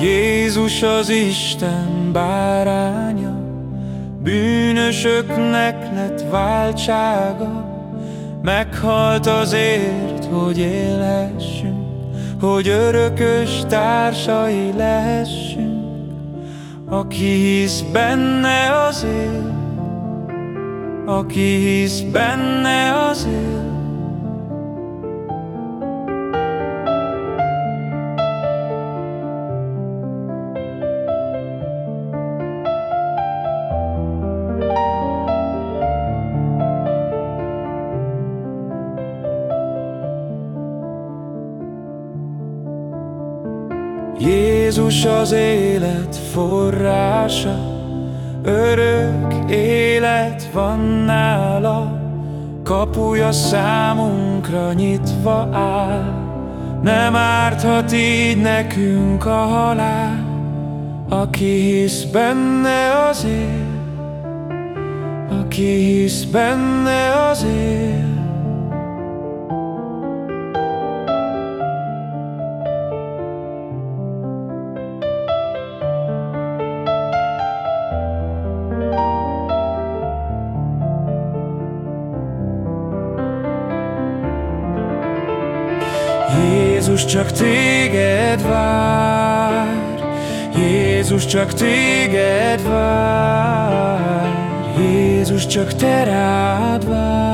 Jézus az Isten báránya, Bűnösöknek lett váltsága, Meghalt azért, hogy élhessünk, Hogy örökös társai lehessünk, Aki hisz benne az él, Aki hisz benne az él. Jézus az élet forrása, örök élet van nála, kapuja számunkra nyitva áll, nem árthat így nekünk a halál, aki hisz benne az él, aki hisz benne az él. Jézus csak téged vár, Jézus csak téged vár, Jézus csak te rád vár.